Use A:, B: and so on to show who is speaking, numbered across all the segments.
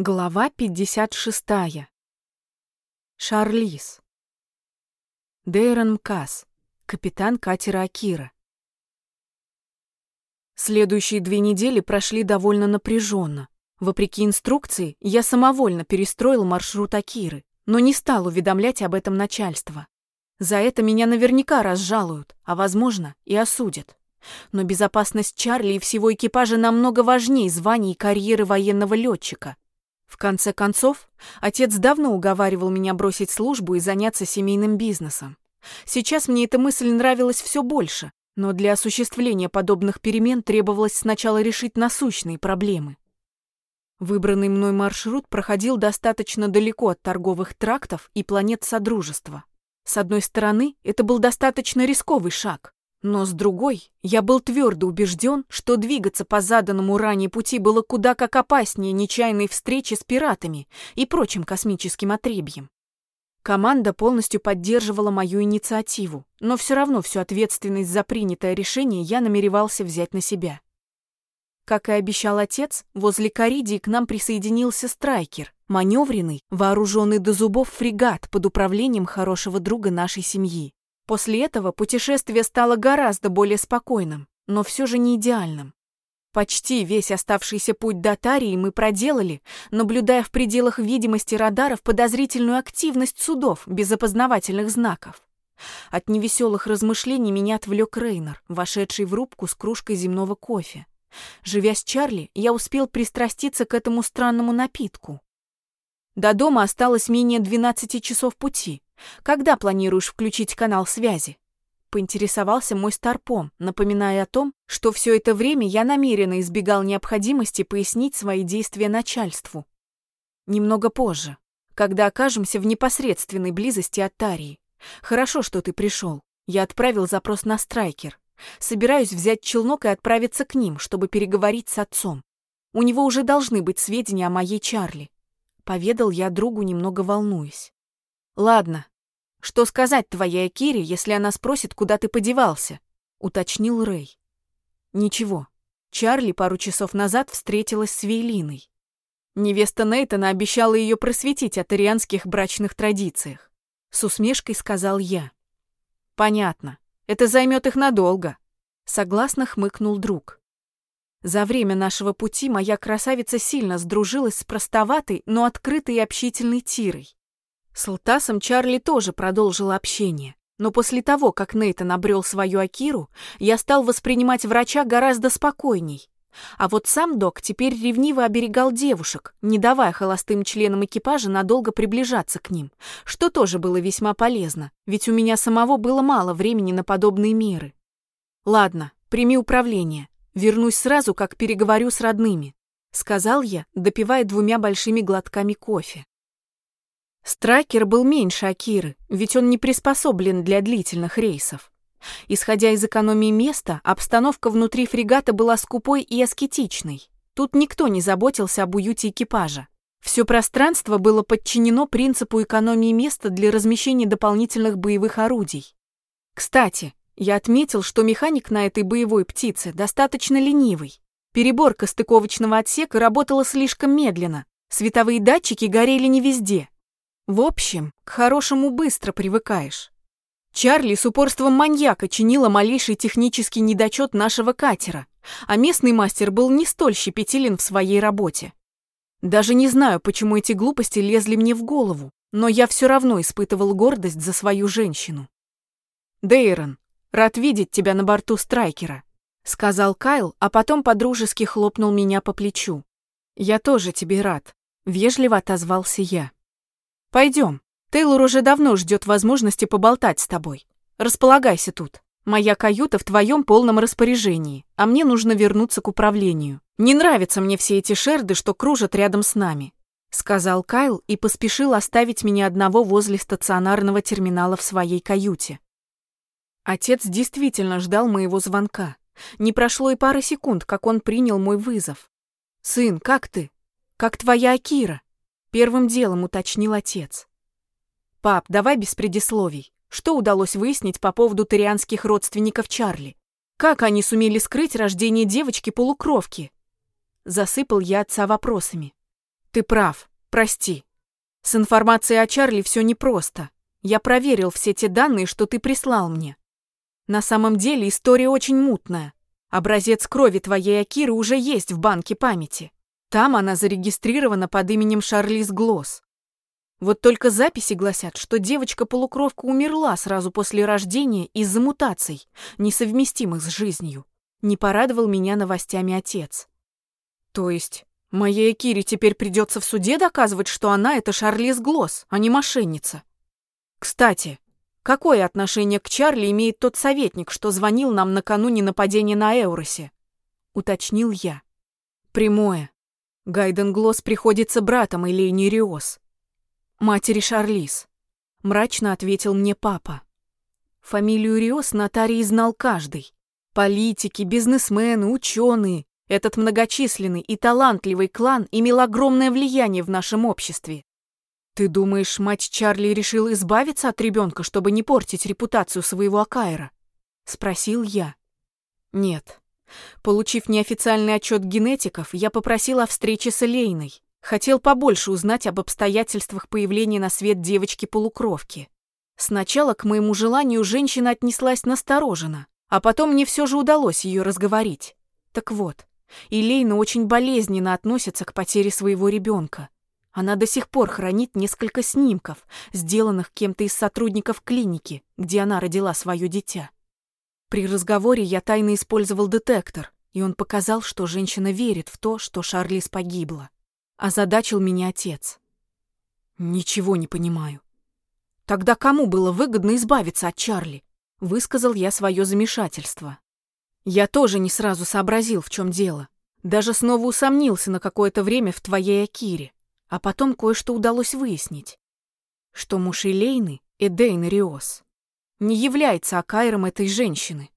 A: Глава 56. Шарлиз. Дейрон Мкас, капитан катера Акира. Следующие две недели прошли довольно напряженно. Вопреки инструкции, я самовольно перестроил маршрут Акиры, но не стал уведомлять об этом начальство. За это меня наверняка разжалуют, а, возможно, и осудят. Но безопасность Чарли и всего экипажа намного важнее званий и карьеры военного летчика — в конце концов, отец давно уговаривал меня бросить службу и заняться семейным бизнесом. Сейчас мне эта мысль нравилась все больше, но для осуществления подобных перемен требовалось сначала решить насущные проблемы. Выбранный мной маршрут проходил достаточно далеко от торговых трактов и планет Содружества. С одной стороны, это был достаточно рисковый шаг. Но с другой, я был твердо убежден, что двигаться по заданному ранее пути было куда как опаснее нечаянной встречи с пиратами и прочим космическим отребьем. Команда полностью поддерживала мою инициативу, но все равно всю ответственность за принятое решение я намеревался взять на себя. Как и обещал отец, возле Каридии к нам присоединился страйкер, маневренный, вооруженный до зубов фрегат под управлением хорошего друга нашей семьи. После этого путешествие стало гораздо более спокойным, но все же не идеальным. Почти весь оставшийся путь до Тарии мы проделали, наблюдая в пределах видимости радаров подозрительную активность судов без опознавательных знаков. От невеселых размышлений меня отвлек Рейнер, вошедший в рубку с кружкой земного кофе. Живя с Чарли, я успел пристраститься к этому странному напитку. До дома осталось менее 12 часов пути. Когда планируешь включить канал связи? Поинтересовался мой старпом, напоминая о том, что все это время я намеренно избегал необходимости пояснить свои действия начальству. Немного позже, когда окажемся в непосредственной близости от Тарии. Хорошо, что ты пришел. Я отправил запрос на страйкер. Собираюсь взять челнок и отправиться к ним, чтобы переговорить с отцом. У него уже должны быть сведения о моей Чарли. Поведал я другу, немного волнуясь. Ладно. Что сказать твоей Акире, если она спросит, куда ты подевался? Уточнил Рэй. Ничего. Чарли пару часов назад встретилась с Вейлиной. Невеста Нейтана обещала ее просветить о тарианских брачных традициях. С усмешкой сказал я. Понятно. Это займет их надолго. Согласно хмыкнул друг. За время нашего пути моя красавица сильно сдружилась с простоватой, но открытой и общительной Тирой. С Лтасом Чарли тоже продолжил общение. Но после того, как Нейтан обрел свою Акиру, я стал воспринимать врача гораздо спокойней. А вот сам док теперь ревниво оберегал девушек, не давая холостым членам экипажа надолго приближаться к ним, что тоже было весьма полезно, ведь у меня самого было мало времени на подобные меры. Ладно, прими управление. Вернусь сразу, как переговорю с родными, сказал я, допивая двумя большими глотками кофе. Страйкер был меньше Акиры, ведь он не приспособлен для длительных рейсов. Исходя из экономии места, обстановка внутри фрегата была скупой и аскетичной. Тут никто не заботился об уюте экипажа. Все пространство было подчинено принципу экономии места для размещения дополнительных боевых орудий. Кстати, я отметил, что механик на этой боевой птице достаточно ленивый. Переборка стыковочного отсека работала слишком медленно, световые датчики горели не везде, в общем, к хорошему быстро привыкаешь. Чарли с упорством маньяка чинила малейший технический недочет нашего катера, а местный мастер был не столь щепетилен в своей работе. Даже не знаю, почему эти глупости лезли мне в голову, но я все равно испытывал гордость за свою женщину. «Дейрон, рад видеть тебя на борту Страйкера», — сказал Кайл, а потом подружески хлопнул меня по плечу. «Я тоже тебе рад», — вежливо отозвался я. Пойдем. Тейлор уже давно ждет возможности поболтать с тобой. Располагайся тут. Моя каюта в твоем полном распоряжении, а мне нужно вернуться к управлению. Не нравятся мне все эти шерды, что кружат рядом с нами», — сказал Кайл и поспешил оставить меня одного возле стационарного терминала в своей каюте. Отец действительно ждал моего звонка. Не прошло и пары секунд, как он принял мой вызов. «Сын, как ты? Как твоя Акира?» Первым делом уточнил отец. «Пап, давай без предисловий. Что удалось выяснить по поводу тарианских родственников Чарли? Как они сумели скрыть рождение девочки-полукровки?» Засыпал я отца вопросами. Ты прав, прости. С информацией о Чарли все непросто. Я проверил все те данные, что ты прислал мне. На самом деле история очень мутная. Образец крови твоей Акиры уже есть в банке памяти. Там она зарегистрирована под именем Шарлиз Глосс. Вот только записи гласят, что девочка-полукровка умерла сразу после рождения из-за мутаций, несовместимых с жизнью. Не порадовал меня новостями отец. То есть, моей Кире теперь придется в суде доказывать, что она — это Шарлиз Глосс, а не мошенница. Кстати, какое отношение к Чарли имеет тот советник, что звонил нам накануне нападения на Эуросе? Уточнил я. Прямое. Гайден Глосс приходится братом Элейни Риос матери Шарлиз. Мрачно ответил мне папа. Фамилию Риос нотарий знал каждый. Политики, бизнесмены, ученые. Этот многочисленный и талантливый клан имел огромное влияние в нашем обществе. Ты думаешь, мать Чарли решила избавиться от ребенка, чтобы не портить репутацию своего Акаира? Спросил я. Нет. Получив неофициальный отчет генетиков, я попросила о встрече с Элейной. Хотел побольше узнать об обстоятельствах появления на свет девочки-полукровки. Сначала к моему желанию женщина отнеслась настороженно, а потом мне все же удалось ее разговорить. Так вот, Илейна очень болезненно относится к потере своего ребенка. Она до сих пор хранит несколько снимков, сделанных кем-то из сотрудников клиники, где она родила свое дитя. При разговоре я тайно использовал детектор, и он показал, что женщина верит в то, что Шарлиз погибла. Озадачил меня отец. Ничего не понимаю. Тогда кому было выгодно избавиться от Чарли? Высказал я свое замешательство. Я тоже не сразу сообразил, в чем дело. Даже снова усомнился на какое-то время в твоей Акире. А потом кое-что удалось выяснить. Что муж Элейны, Эдейн Риос, не является Акайром этой женщины.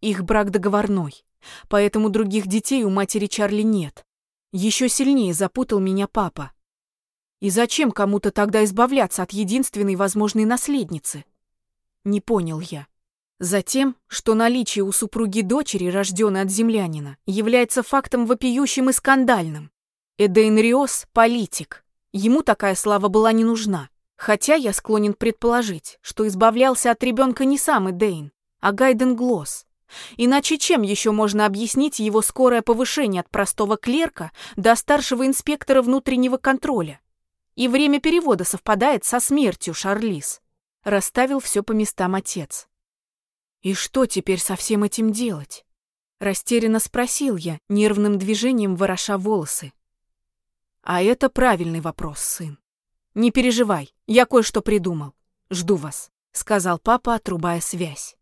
A: Их брак договорной, поэтому других детей у матери Чарли нет. Еще сильнее запутал меня папа. И зачем кому-то тогда избавляться от единственной возможной наследницы? Не понял я. Затем, что наличие у супруги дочери, рожденной от землянина, является фактом вопиющим и скандальным. Эдейн Риос – политик. Ему такая слава была не нужна. Хотя я склонен предположить, что избавлялся от ребенка не сам Эдейн, а Гайден Глосс. Иначе чем еще можно объяснить его скорое повышение от простого клерка до старшего инспектора внутреннего контроля? И время перевода совпадает со смертью Шарлиз. Расставил все по местам отец. И что теперь со всем этим делать? Растерянно спросил я, нервным движением вороша волосы. А это правильный вопрос, сын. Не переживай, я кое-что придумал. Жду вас, сказал папа, отрубая связь.